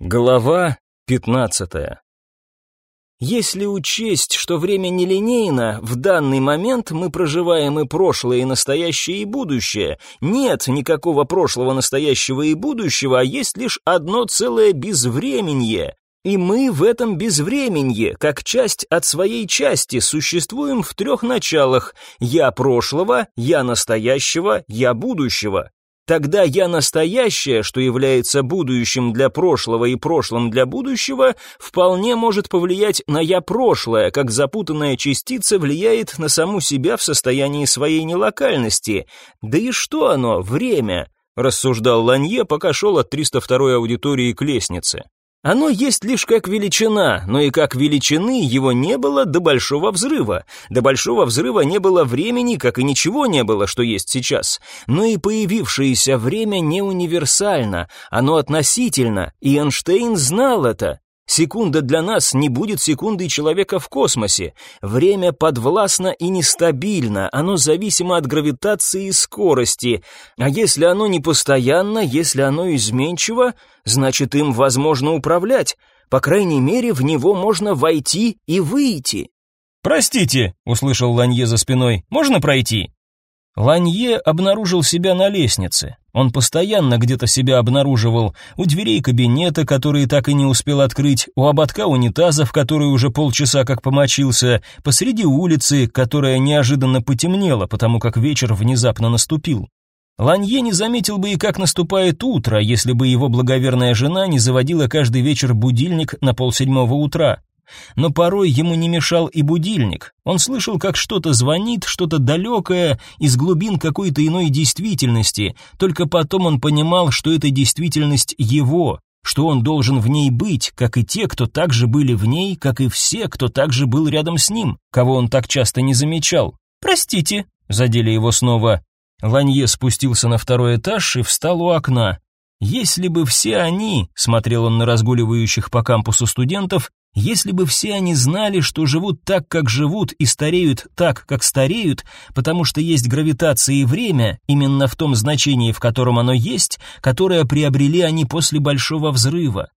Глава 15. Если учесть, что время нелинейно, в данный момент мы проживаем и прошлое, и настоящее, и будущее. Нет никакого прошлого, настоящего и будущего, а есть лишь одно целое безвременье. И мы в этом безвременье, как часть от своей части, существуем в трех началах: я прошлого, я настоящего, я будущего. Тогда я настоящее, что является будущим для прошлого и прошлым для будущего, вполне может повлиять на я прошлое, как запутанная частица влияет на саму себя в состоянии своей нелокальности. Да и что оно, время? рассуждал Ланье, пока шел от 302-й аудитории к лестнице. Оно есть лишь как величина, но и как величины его не было до Большого Взрыва. До Большого Взрыва не было времени, как и ничего не было, что есть сейчас. Но и появившееся время не универсально, оно относительно, и Эйнштейн знал это. Секунда для нас не будет секундой человека в космосе. Время подвластно и нестабильно, оно зависимо от гравитации и скорости. А если оно не постоянно, если оно изменчиво, значит им возможно управлять. По крайней мере, в него можно войти и выйти. «Простите», — услышал Ланье за спиной, — «можно пройти?» Ланье обнаружил себя на лестнице. Он постоянно где-то себя обнаруживал у дверей кабинета, которые так и не успел открыть, у ободка унитаза, в который уже полчаса как помочился, посреди улицы, которая неожиданно потемнела, потому как вечер внезапно наступил. Ланье не заметил бы и как наступает утро, если бы его благоверная жена не заводила каждый вечер будильник на полседьмого утра. Но порой ему не мешал и будильник. Он слышал, как что-то звонит, что-то далекое, из глубин какой-то иной действительности. Только потом он понимал, что эта действительность его, что он должен в ней быть, как и те, кто также были в ней, как и все, кто также был рядом с ним, кого он так часто не замечал. «Простите», — задели его снова. Ланье спустился на второй этаж и встал у окна. «Если бы все они», — смотрел он на разгуливающих по кампусу студентов, если бы все они знали, что живут так, как живут, и стареют так, как стареют, потому что есть гравитация и время, именно в том значении, в котором оно есть, которое приобрели они после Большого Взрыва.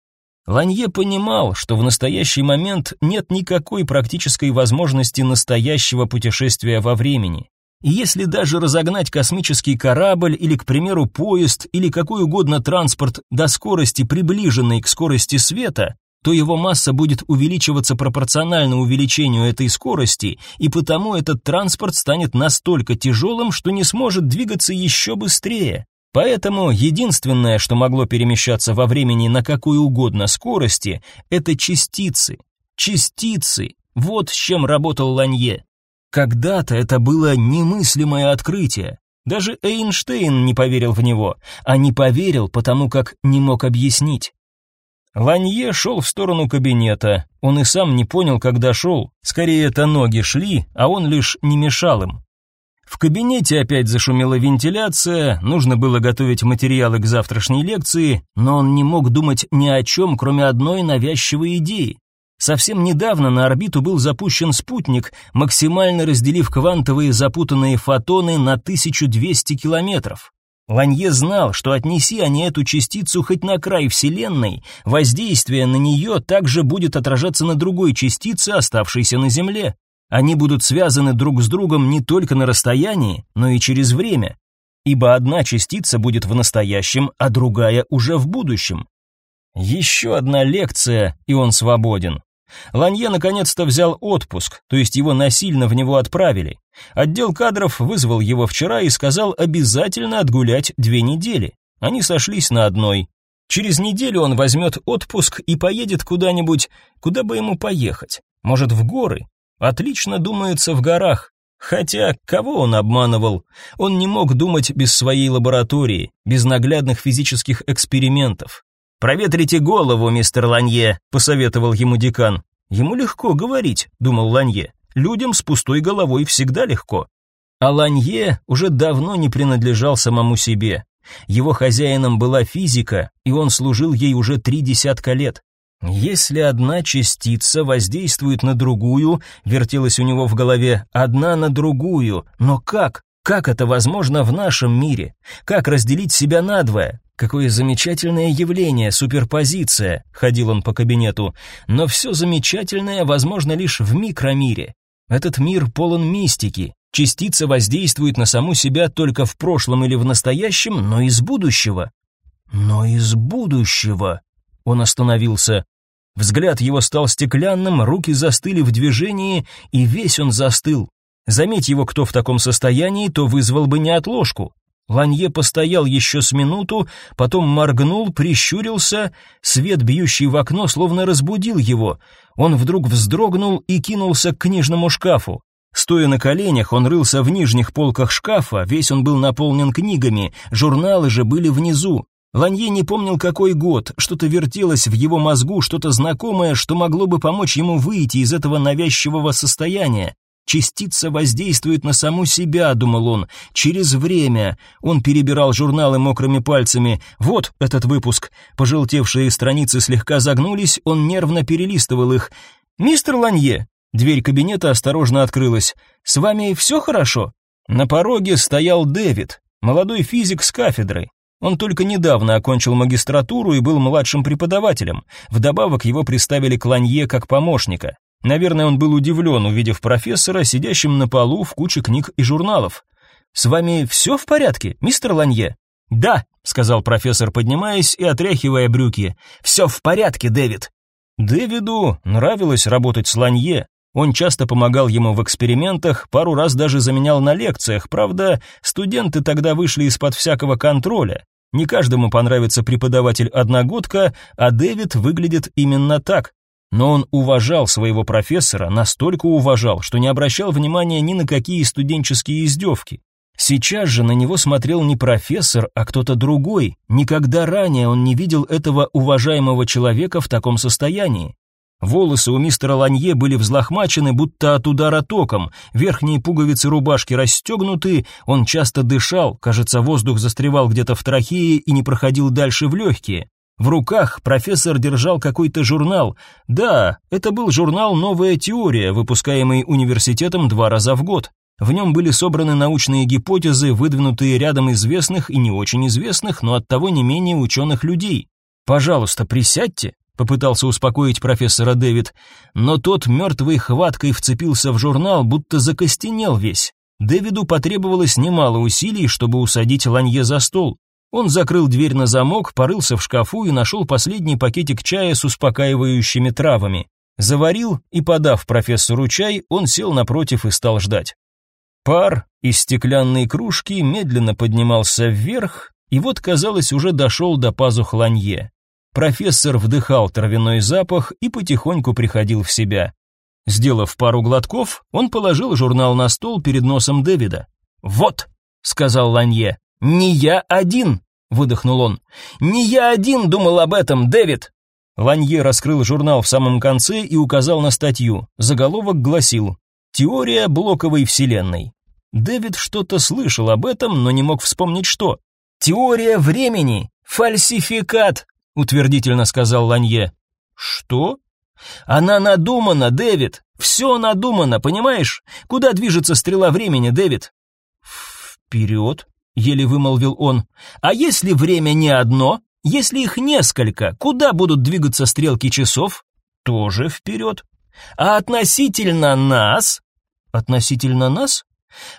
Ланье понимал, что в настоящий момент нет никакой практической возможности настоящего путешествия во времени. И если даже разогнать космический корабль или, к примеру, поезд или какой угодно транспорт до скорости, приближенной к скорости света, то его масса будет увеличиваться пропорционально увеличению этой скорости, и потому этот транспорт станет настолько тяжелым, что не сможет двигаться еще быстрее. Поэтому единственное, что могло перемещаться во времени на какой угодно скорости, это частицы. Частицы. Вот с чем работал Ланье. Когда-то это было немыслимое открытие. Даже Эйнштейн не поверил в него, а не поверил, потому как не мог объяснить. Ланье шел в сторону кабинета. Он и сам не понял, когда шел. Скорее, это ноги шли, а он лишь не мешал им. В кабинете опять зашумела вентиляция, нужно было готовить материалы к завтрашней лекции, но он не мог думать ни о чем, кроме одной навязчивой идеи. Совсем недавно на орбиту был запущен спутник, максимально разделив квантовые запутанные фотоны на 1200 километров. Ланье знал, что отнеси они эту частицу хоть на край Вселенной, воздействие на нее также будет отражаться на другой частице, оставшейся на Земле. Они будут связаны друг с другом не только на расстоянии, но и через время, ибо одна частица будет в настоящем, а другая уже в будущем. Еще одна лекция, и он свободен. Ланье наконец-то взял отпуск, то есть его насильно в него отправили. Отдел кадров вызвал его вчера и сказал обязательно отгулять две недели. Они сошлись на одной. Через неделю он возьмет отпуск и поедет куда-нибудь, куда бы ему поехать. Может, в горы? Отлично думается в горах. Хотя, кого он обманывал? Он не мог думать без своей лаборатории, без наглядных физических экспериментов. «Проветрите голову, мистер Ланье», — посоветовал ему декан. «Ему легко говорить», — думал Ланье. «Людям с пустой головой всегда легко». А Ланье уже давно не принадлежал самому себе. Его хозяином была физика, и он служил ей уже три десятка лет. Если одна частица воздействует на другую, вертелось у него в голове, одна на другую, но как? Как это возможно в нашем мире? Как разделить себя надвое? Какое замечательное явление, суперпозиция, ходил он по кабинету. Но все замечательное возможно лишь в микромире. Этот мир полон мистики. Частица воздействует на саму себя только в прошлом или в настоящем, но из будущего. Но из будущего. Он остановился. Взгляд его стал стеклянным, руки застыли в движении, и весь он застыл. Заметь его кто в таком состоянии, то вызвал бы неотложку. Ланье постоял еще с минуту, потом моргнул, прищурился, свет, бьющий в окно, словно разбудил его. Он вдруг вздрогнул и кинулся к книжному шкафу. Стоя на коленях, он рылся в нижних полках шкафа, весь он был наполнен книгами, журналы же были внизу. Ланье не помнил, какой год, что-то вертелось в его мозгу, что-то знакомое, что могло бы помочь ему выйти из этого навязчивого состояния. Частица воздействует на саму себя, думал он, через время. Он перебирал журналы мокрыми пальцами. Вот этот выпуск. Пожелтевшие страницы слегка загнулись, он нервно перелистывал их. Мистер Ланье, дверь кабинета осторожно открылась. С вами все хорошо? На пороге стоял Дэвид, молодой физик с кафедры. Он только недавно окончил магистратуру и был младшим преподавателем. Вдобавок его представили к Ланье как помощника. Наверное, он был удивлен, увидев профессора, сидящим на полу в куче книг и журналов. «С вами все в порядке, мистер Ланье?» «Да», — сказал профессор, поднимаясь и отряхивая брюки. «Все в порядке, Дэвид». Дэвиду нравилось работать с Ланье. Он часто помогал ему в экспериментах, пару раз даже заменял на лекциях. Правда, студенты тогда вышли из-под всякого контроля. Не каждому понравится преподаватель-одногодка, а Дэвид выглядит именно так. Но он уважал своего профессора, настолько уважал, что не обращал внимания ни на какие студенческие издевки. Сейчас же на него смотрел не профессор, а кто-то другой. Никогда ранее он не видел этого уважаемого человека в таком состоянии. Волосы у мистера Ланье были взлохмачены, будто от удара током, верхние пуговицы рубашки расстегнуты, он часто дышал, кажется, воздух застревал где-то в трахее и не проходил дальше в легкие. В руках профессор держал какой-то журнал. Да, это был журнал «Новая теория», выпускаемый университетом два раза в год. В нем были собраны научные гипотезы, выдвинутые рядом известных и не очень известных, но оттого не менее ученых людей. «Пожалуйста, присядьте», попытался успокоить профессора Дэвид, но тот мертвой хваткой вцепился в журнал, будто закостенел весь. Дэвиду потребовалось немало усилий, чтобы усадить Ланье за стол. Он закрыл дверь на замок, порылся в шкафу и нашел последний пакетик чая с успокаивающими травами. Заварил и, подав профессору чай, он сел напротив и стал ждать. Пар из стеклянной кружки медленно поднимался вверх, и вот, казалось, уже дошел до пазух Ланье. Профессор вдыхал травяной запах и потихоньку приходил в себя. Сделав пару глотков, он положил журнал на стол перед носом Дэвида. «Вот», — сказал Ланье, — «не я один», — выдохнул он. «Не я один думал об этом, Дэвид». Ланье раскрыл журнал в самом конце и указал на статью. Заголовок гласил «Теория блоковой вселенной». Дэвид что-то слышал об этом, но не мог вспомнить что. «Теория времени! Фальсификат!» утвердительно сказал Ланье. Что? Она надумана, Дэвид. Все надумано, понимаешь? Куда движется стрела времени, Дэвид? Вперед, еле вымолвил он. А если время не одно? Если их несколько, куда будут двигаться стрелки часов? Тоже вперед. А относительно нас? Относительно нас?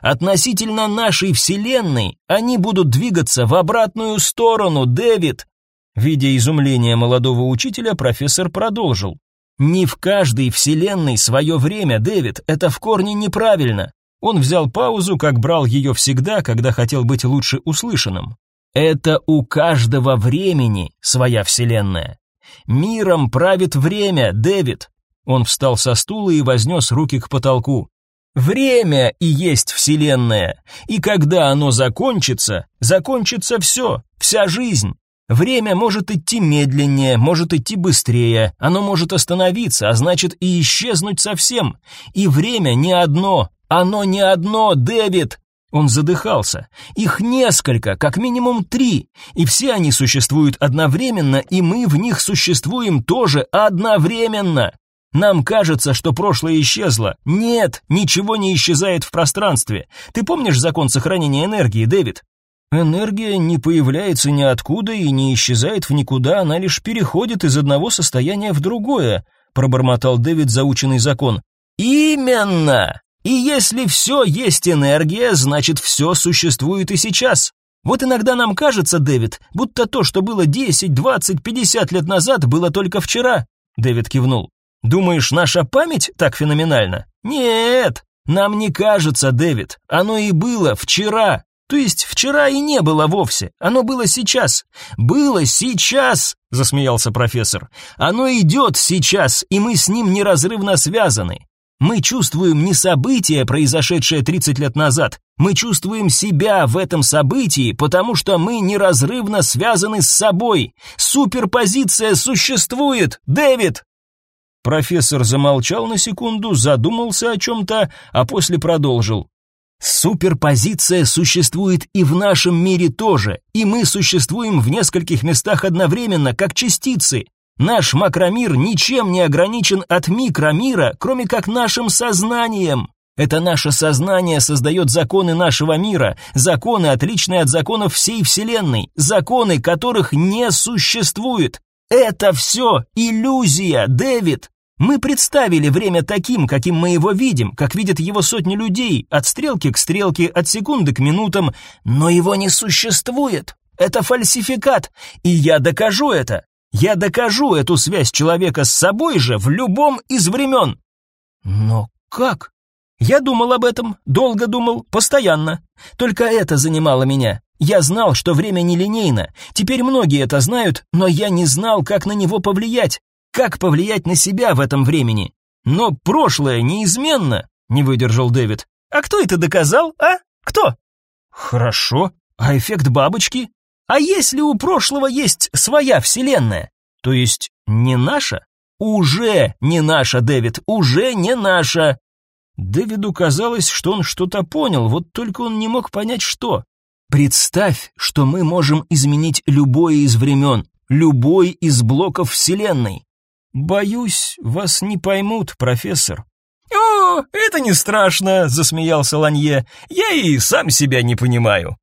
Относительно нашей Вселенной они будут двигаться в обратную сторону, Дэвид. Видя изумление молодого учителя, профессор продолжил. «Не в каждой вселенной свое время, Дэвид, это в корне неправильно». Он взял паузу, как брал ее всегда, когда хотел быть лучше услышанным. «Это у каждого времени своя вселенная. Миром правит время, Дэвид». Он встал со стула и вознес руки к потолку. Время и есть Вселенная, и когда оно закончится, закончится все, вся жизнь. Время может идти медленнее, может идти быстрее, оно может остановиться, а значит и исчезнуть совсем. И время не одно, оно не одно, Дэвид. Он задыхался. Их несколько, как минимум три, и все они существуют одновременно, и мы в них существуем тоже одновременно. Нам кажется, что прошлое исчезло. Нет, ничего не исчезает в пространстве. Ты помнишь закон сохранения энергии, Дэвид? Энергия не появляется ниоткуда и не исчезает в никуда, она лишь переходит из одного состояния в другое, пробормотал Дэвид заученный закон. Именно. И если все есть энергия, значит все существует и сейчас. Вот иногда нам кажется, Дэвид, будто то, что было 10, 20, 50 лет назад, было только вчера. Дэвид кивнул. Думаешь, наша память так феноменальна? Нет, нам не кажется, Дэвид. Оно и было вчера. То есть вчера и не было вовсе. Оно было сейчас. Было сейчас, засмеялся профессор. Оно идет сейчас, и мы с ним неразрывно связаны. Мы чувствуем не событие, произошедшее 30 лет назад. Мы чувствуем себя в этом событии, потому что мы неразрывно связаны с собой. Суперпозиция существует, Дэвид. Профессор замолчал на секунду, задумался о чем-то, а после продолжил. Суперпозиция существует и в нашем мире тоже, и мы существуем в нескольких местах одновременно, как частицы. Наш макромир ничем не ограничен от микромира, кроме как нашим сознанием. Это наше сознание создает законы нашего мира, законы, отличные от законов всей Вселенной, законы, которых не существует. Это все иллюзия, Дэвид. Мы представили время таким, каким мы его видим, как видят его сотни людей, от стрелки к стрелке, от секунды к минутам, но его не существует. Это фальсификат, и я докажу это. Я докажу эту связь человека с собой же в любом из времен. Но как? Я думал об этом, долго думал, постоянно. Только это занимало меня. Я знал, что время нелинейно. Теперь многие это знают, но я не знал, как на него повлиять. Как повлиять на себя в этом времени? Но прошлое неизменно, не выдержал Дэвид. А кто это доказал, а? Кто? Хорошо. А эффект бабочки? А если у прошлого есть своя вселенная? То есть не наша? Уже не наша, Дэвид, уже не наша. Дэвиду казалось, что он что-то понял, вот только он не мог понять, что. Представь, что мы можем изменить любое из времен, любой из блоков Вселенной. «Боюсь, вас не поймут, профессор». «О, это не страшно», — засмеялся Ланье. «Я и сам себя не понимаю».